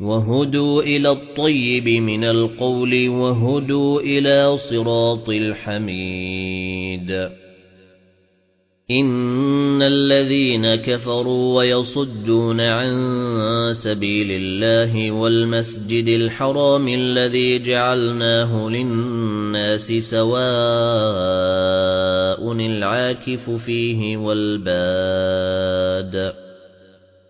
وَهُدُوا إِلَى الطَّيِّبِ مِنَ الْقَوْلِ وَهُدُوا إِلَى صِرَاطِ الْحَمِيدِ. إِنَّ الَّذِينَ كَفَرُوا وَيَصُدُّونَ عَن سَبِيلِ اللَّهِ وَالْمَسْجِدِ الْحَرَامِ الَّذِي جَعَلْنَاهُ لِلنَّاسِ سَوَاءٌ الْعَاكِفُ فِيهِ وَالْبَادِ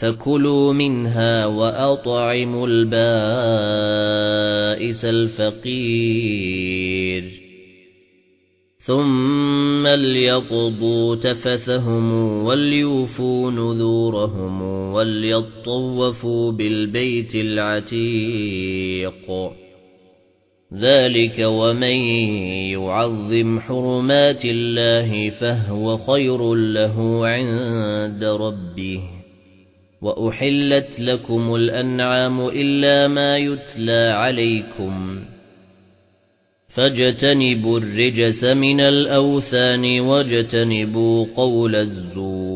فَكُلُوا مِنْهَا وَأَطْعِمُوا الْبَائِسَ الْفَقِيرَ. ثُمَّ لْيَقْضُوا تَفَثَهُمْ وَلْيُوفُوا نُذُورَهُمْ وَلْيَطَّوَّفُوا بِالْبَيْتِ الْعَتِيقِ. ذَلِكَ وَمَن يُعَظِّمْ حُرُمَاتِ اللَّهِ فَهُوَ خَيْرٌ لَّهُ عِندَ رَبِّهِ. وَأُحِلَّتْ لَكُمُ الْأَنْعَامُ إِلَّا مَا يُتْلَى عَلَيْكُمْ فَاجْتَنِبُوا الرِّجْسَ مِنَ الْأَوْثَانِ وَاجْتَنِبُوا قَوْلَ الزُّورِ